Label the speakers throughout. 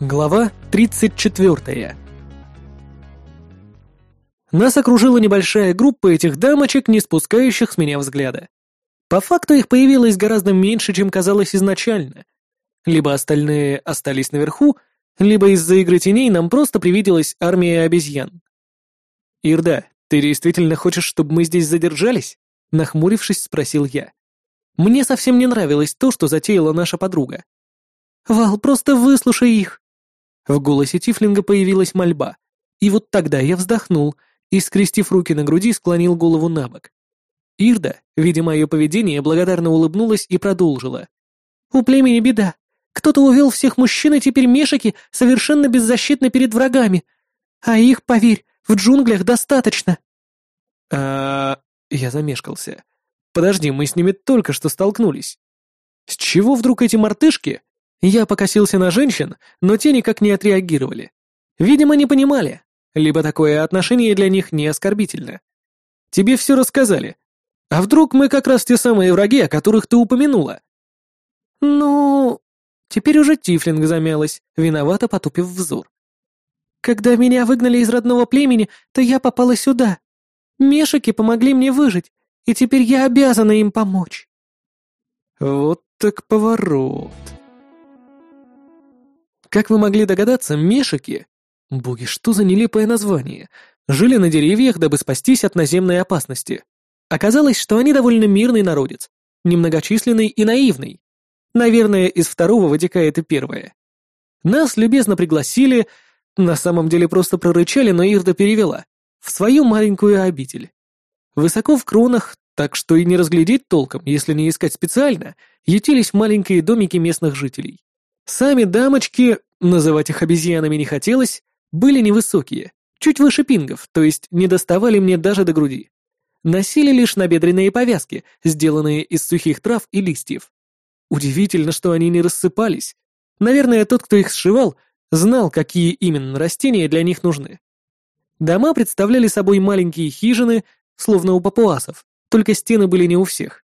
Speaker 1: Глава 34. Нас окружила небольшая группа этих дамочек, не спускающих с меня взгляда. По факту их появилось гораздо меньше, чем казалось изначально. Либо остальные остались наверху, либо из-за игры теней нам просто привиделась армия обезьян. «Ирда, ты действительно хочешь, чтобы мы здесь задержались?» Нахмурившись, спросил я. Мне совсем не нравилось то, что затеяла наша подруга. «Вал, просто выслушай их!» В голосе Тифлинга появилась мольба. И вот тогда я вздохнул и, скрестив руки на груди, склонил голову на бок. Ирда, видя мое поведение, благодарно улыбнулась и продолжила. «У племени беда. Кто-то увел всех мужчин, и теперь мешики совершенно беззащитны перед врагами. А их, поверь, в джунглях достаточно». «А...» Я замешкался. «Подожди, мы с ними только что столкнулись. С чего вдруг эти мартышки я покосился на женщин, но те никак не отреагировали. Видимо, не понимали, либо такое отношение для них не оскорбительно. Тебе все рассказали. А вдруг мы как раз те самые враги, о которых ты упомянула? Ну, теперь уже Тифлинг замялась, виновато потупив взор. Когда меня выгнали из родного племени, то я попала сюда. Мешики помогли мне выжить, и теперь я обязана им помочь. Вот так поворот. Как вы могли догадаться, мешики, боги, что за нелепое название, жили на деревьях, дабы спастись от наземной опасности. Оказалось, что они довольно мирный народец, немногочисленный и наивный. Наверное, из второго вытекает и первое. Нас любезно пригласили, на самом деле просто прорычали, но Ирда перевела, в свою маленькую обитель. Высоко в кронах, так что и не разглядеть толком, если не искать специально, ютились маленькие домики местных жителей. Сами дамочки, называть их обезьянами не хотелось, были невысокие, чуть выше пингов, то есть не доставали мне даже до груди. Носили лишь набедренные повязки, сделанные из сухих трав и листьев. Удивительно, что они не рассыпались. Наверное, тот, кто их сшивал, знал, какие именно растения для них нужны. Дома представляли собой маленькие хижины, словно у папуасов, только стены были не у всех.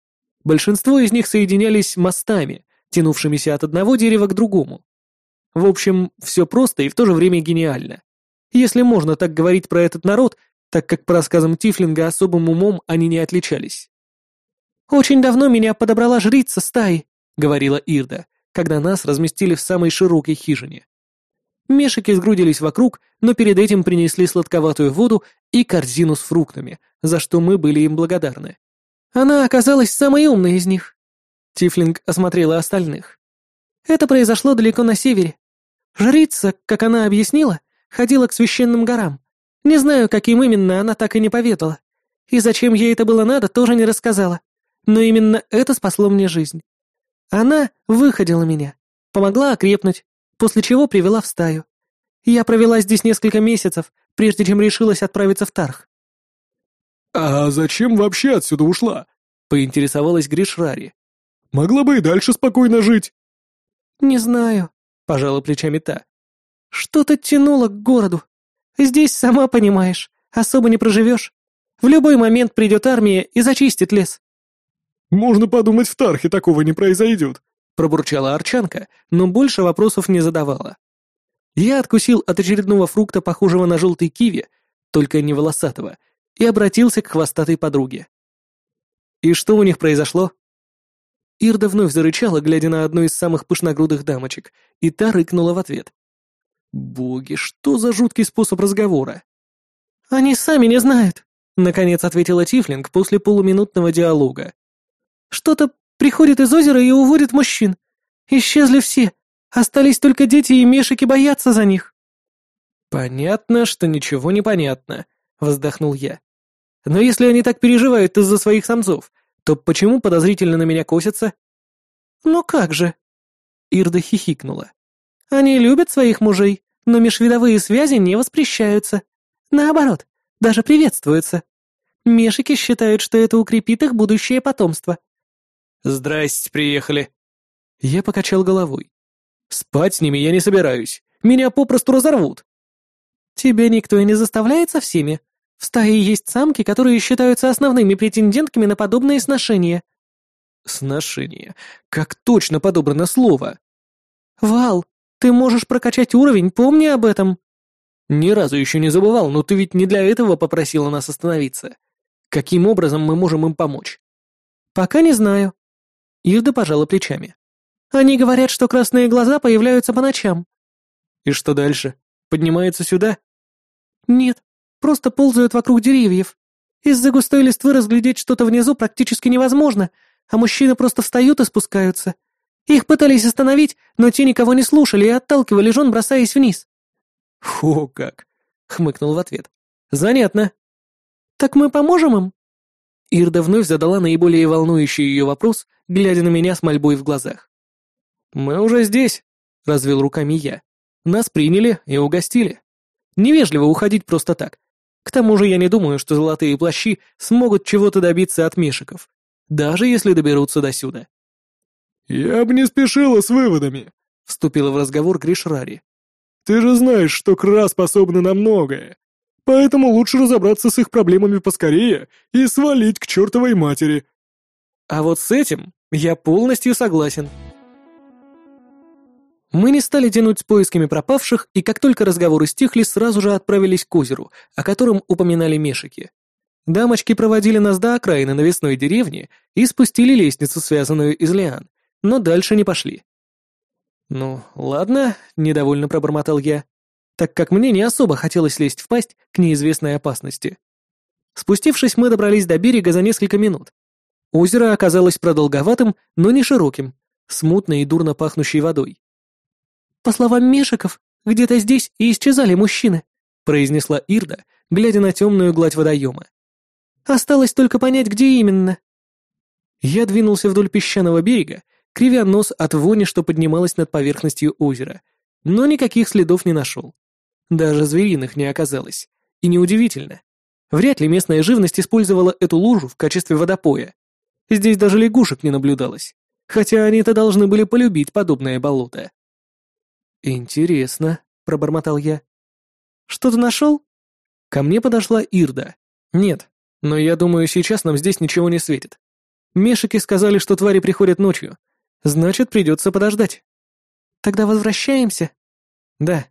Speaker 1: Большинство из них соединялись мостами, тянувшимися от одного дерева к другому. В общем, все просто и в то же время гениально. Если можно так говорить про этот народ, так как по рассказам Тифлинга особым умом они не отличались. «Очень давно меня подобрала жрица стаи», — говорила Ирда, когда нас разместили в самой широкой хижине. Мешики сгрудились вокруг, но перед этим принесли сладковатую воду и корзину с фруктами, за что мы были им благодарны. Она оказалась самой умной из них. Тифлинг осмотрела остальных. Это произошло далеко на севере. Жрица, как она объяснила, ходила к священным горам. Не знаю, каким именно, она так и не поведала. И зачем ей это было надо, тоже не рассказала. Но именно это спасло мне жизнь. Она выходила меня, помогла окрепнуть, после чего привела в стаю. Я провела здесь несколько месяцев, прежде чем решилась отправиться в Тарх.
Speaker 2: «А зачем вообще отсюда ушла?» — поинтересовалась Гришрари. Могла бы и дальше спокойно жить».
Speaker 1: «Не знаю», — пожала плечами та. «Что-то тянуло к городу. Здесь, сама понимаешь, особо не проживешь. В любой момент придет армия и зачистит лес».
Speaker 2: «Можно подумать, в Тархе такого не произойдет», —
Speaker 1: пробурчала Арчанка, но больше вопросов не задавала. Я откусил от очередного фрукта, похожего на желтый киви, только не волосатого, и обратился к хвостатой подруге. «И что у них произошло?» Ирда вновь зарычала, глядя на одну из самых пышногрудых дамочек, и та рыкнула в ответ. «Боги, что за жуткий способ разговора?» «Они сами не знают», — наконец ответила Тифлинг после полуминутного диалога. «Что-то приходит из озера и уводит мужчин. Исчезли все. Остались только дети и мешики боятся за них».
Speaker 2: «Понятно, что ничего не понятно», — вздохнул я. «Но если они так переживают из-за своих самцов, то почему подозрительно на меня косятся?»
Speaker 1: «Ну как же?» Ирда хихикнула. «Они любят своих мужей, но межвидовые связи не воспрещаются. Наоборот, даже приветствуются. Мешики считают, что это укрепит их будущее потомство».
Speaker 2: «Здрасте, приехали». Я покачал головой. «Спать с ними я не собираюсь. Меня попросту разорвут».
Speaker 1: «Тебя никто и не заставляет со всеми», в стае есть самки, которые считаются основными претендентками на подобные сношения».
Speaker 2: «Сношение? Как точно подобрано слово?»
Speaker 1: «Вал, Ты можешь прокачать уровень, помни об этом».
Speaker 2: «Ни разу еще не забывал, но ты ведь не для этого попросила нас остановиться. Каким образом мы можем им помочь?»
Speaker 1: «Пока не знаю». Ирда пожала плечами. «Они говорят, что красные глаза появляются по ночам».
Speaker 2: «И что дальше? Поднимаются сюда?»
Speaker 1: «Нет, просто ползают вокруг деревьев. Из-за густой листвы разглядеть что-то внизу практически невозможно, а мужчины просто встают и спускаются. Их пытались остановить, но те никого не слушали и отталкивали жен, бросаясь вниз».
Speaker 2: «Фу, как!» — хмыкнул в ответ. «Занятно».
Speaker 1: «Так мы поможем им?»
Speaker 2: Ирда вновь задала наиболее волнующий ее вопрос, глядя на меня с мольбой в глазах. «Мы уже здесь», — развел руками я. «Нас приняли и угостили. Невежливо уходить просто так. К тому же я не думаю, что золотые плащи смогут чего-то добиться от мешиков, даже если доберутся до сюда».
Speaker 3: «Я бы не спешила с выводами», — вступила в разговор Гришрари. «Ты же знаешь, что Кра способна на многое. Поэтому лучше разобраться с их проблемами поскорее и свалить к чертовой матери».
Speaker 2: А вот с этим я полностью согласен. Мы не стали тянуть с поисками пропавших, и как только разговоры стихли, сразу же отправились к озеру, о котором упоминали мешики. Дамочки проводили нас до окраины навесной деревни и спустили лестницу, связанную из лиан, но дальше не пошли. «Ну, ладно», — недовольно пробормотал я так как мне не особо хотелось лезть в пасть к неизвестной опасности. Спустившись, мы добрались до берега за несколько минут. Озеро оказалось продолговатым, но не широким, с мутной и дурно пахнущей водой.
Speaker 1: «По словам Мешиков, где-то здесь и исчезали мужчины», произнесла Ирда, глядя на темную гладь водоема. «Осталось только понять, где именно».
Speaker 2: Я двинулся вдоль песчаного берега, кривя нос от вони, что поднималась над поверхностью озера, но никаких следов не нашел. Даже звериных не оказалось. И неудивительно. Вряд ли местная живность использовала эту лужу в качестве водопоя. Здесь даже лягушек не наблюдалось. Хотя они-то должны были полюбить подобное болото. «Интересно», — пробормотал я.
Speaker 1: «Что ты нашел?»
Speaker 2: Ко мне подошла Ирда. «Нет, но я думаю, сейчас нам здесь ничего не светит. Мешики сказали, что твари приходят ночью. Значит, придется подождать».
Speaker 1: «Тогда возвращаемся?»
Speaker 2: «Да»,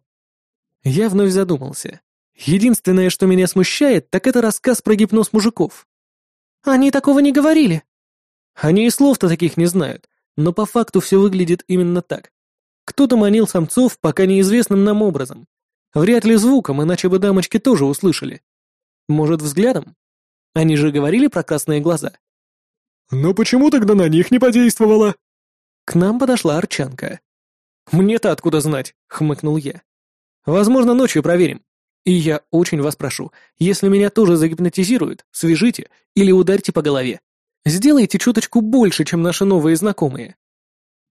Speaker 2: я вновь задумался. Единственное, что меня смущает, так это рассказ про гипноз мужиков.
Speaker 1: Они такого не говорили.
Speaker 2: Они и слов-то таких не знают, но по факту все выглядит именно так. Кто-то манил самцов пока неизвестным нам образом. Вряд ли звуком, иначе бы дамочки тоже услышали. Может, взглядом? Они же говорили про красные глаза.
Speaker 3: «Но почему тогда на них не подействовало?»
Speaker 2: К нам подошла Арчанка. «Мне-то откуда знать?» — хмыкнул я. Возможно, ночью проверим. И я очень вас прошу, если меня тоже загипнотизируют, свяжите или ударьте по голове. Сделайте чуточку больше, чем наши новые знакомые».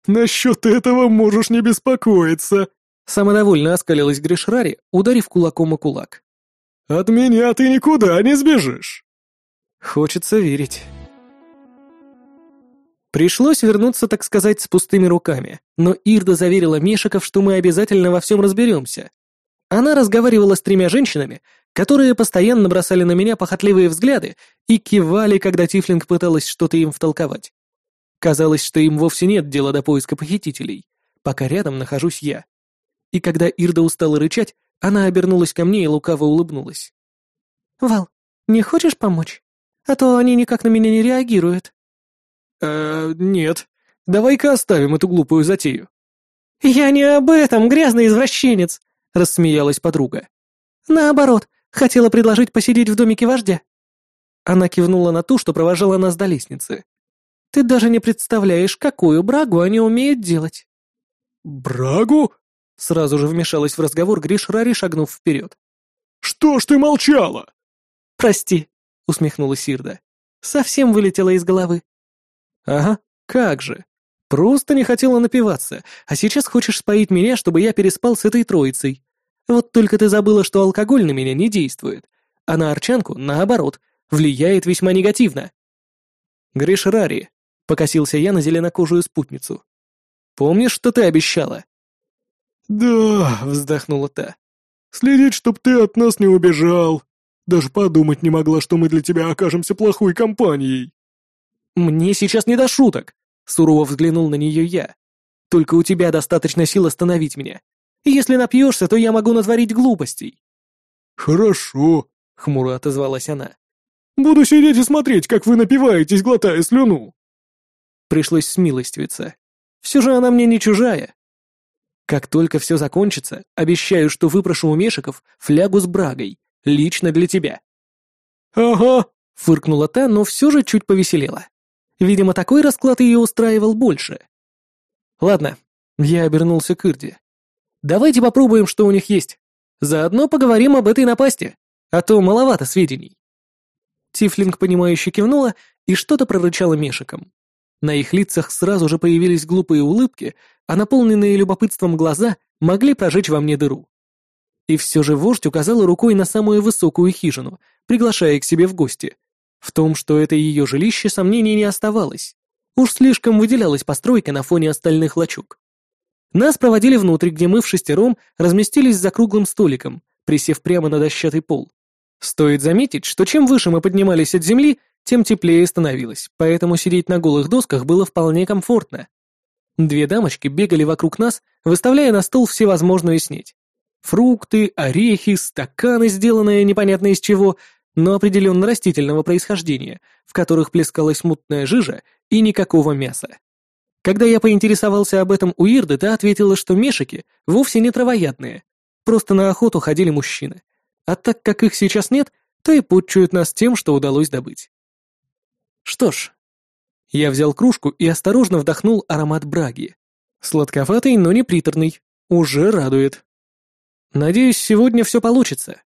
Speaker 3: «Насчет этого можешь не беспокоиться», —
Speaker 2: самодовольно оскалилась Гришрари, ударив кулаком о кулак.
Speaker 3: «От меня ты никуда не сбежишь».
Speaker 2: Хочется верить. Пришлось вернуться, так сказать, с пустыми руками, но Ирда заверила Мешиков, что мы обязательно во всем разберемся, она разговаривала с тремя женщинами, которые постоянно бросали на меня похотливые взгляды и кивали, когда Тифлинг пыталась что-то им втолковать. Казалось, что им вовсе нет дела до поиска похитителей, пока рядом нахожусь я. И когда Ирда устала рычать, она обернулась ко мне и лукаво улыбнулась.
Speaker 1: «Вал, не хочешь помочь? А то они никак на меня не реагируют».
Speaker 2: «Э, нет. Давай-ка оставим эту глупую затею».
Speaker 1: «Я не об этом, грязный извращенец!» — рассмеялась подруга. «Наоборот, хотела предложить посидеть в домике вождя».
Speaker 2: Она кивнула на ту, что провожала нас до лестницы.
Speaker 1: «Ты даже не представляешь, какую брагу они умеют делать».
Speaker 3: «Брагу?»
Speaker 2: — сразу же вмешалась в разговор Гриш Рари, шагнув вперед.
Speaker 3: «Что ж ты молчала?»
Speaker 1: «Прости», — усмехнулась Сирда. «Совсем вылетела из головы».
Speaker 2: «Ага, как же. Просто не хотела напиваться, а сейчас хочешь споить меня, чтобы я переспал с этой троицей. Вот только ты забыла, что алкоголь на меня не действует, а на Арчанку, наоборот, влияет весьма негативно. Гриш Рари, покосился я на зеленокожую спутницу. Помнишь, что ты обещала?
Speaker 3: Да, вздохнула та. Следить, чтоб ты от нас не убежал. Даже подумать не могла, что мы для тебя окажемся плохой компанией.
Speaker 2: Мне сейчас не до шуток. Сурово взглянул на нее я.
Speaker 1: Только у тебя достаточно сил остановить меня. Если напьешься, то я могу натворить глупостей».
Speaker 3: «Хорошо», —
Speaker 1: хмуро отозвалась она.
Speaker 3: «Буду сидеть и смотреть, как вы напиваетесь, глотая слюну».
Speaker 1: Пришлось смилостивиться. Все же она мне не чужая. Как только все закончится, обещаю, что выпрошу у Мешиков флягу с брагой, лично для тебя.
Speaker 3: «Ага», —
Speaker 1: фыркнула та, но все же чуть повеселела. Видимо, такой расклад ее устраивал больше. Ладно, я обернулся к Ирде. Давайте попробуем, что у них есть. Заодно поговорим об этой напасти, а то маловато сведений. Тифлинг, понимающе кивнула и что-то прорычала Мешиком. На их лицах сразу же появились глупые улыбки, а наполненные любопытством глаза могли прожечь во мне дыру. И все же вождь указал рукой на самую высокую хижину, приглашая к себе в гости. В том, что это ее жилище, сомнений не оставалось. Уж слишком выделялась постройка на фоне остальных лачуг. Нас проводили внутрь, где мы в шестером разместились за круглым столиком, присев прямо на дощатый пол. Стоит заметить, что чем выше мы поднимались от земли, тем теплее становилось, поэтому сидеть на голых досках было вполне комфортно. Две дамочки бегали вокруг нас, выставляя на стол всевозможную снеть. Фрукты, орехи, стаканы, сделанные непонятно из чего, но определенно растительного происхождения, в которых плескалась мутная жижа и никакого мяса. Когда я поинтересовался об этом у Ирды, та ответила, что мешики вовсе не травоядные, просто на охоту ходили мужчины. А так как их сейчас нет, то и подчуют нас тем, что удалось добыть. Что ж, я взял кружку и осторожно вдохнул аромат браги. Сладковатый, но не приторный. Уже радует. Надеюсь, сегодня все получится.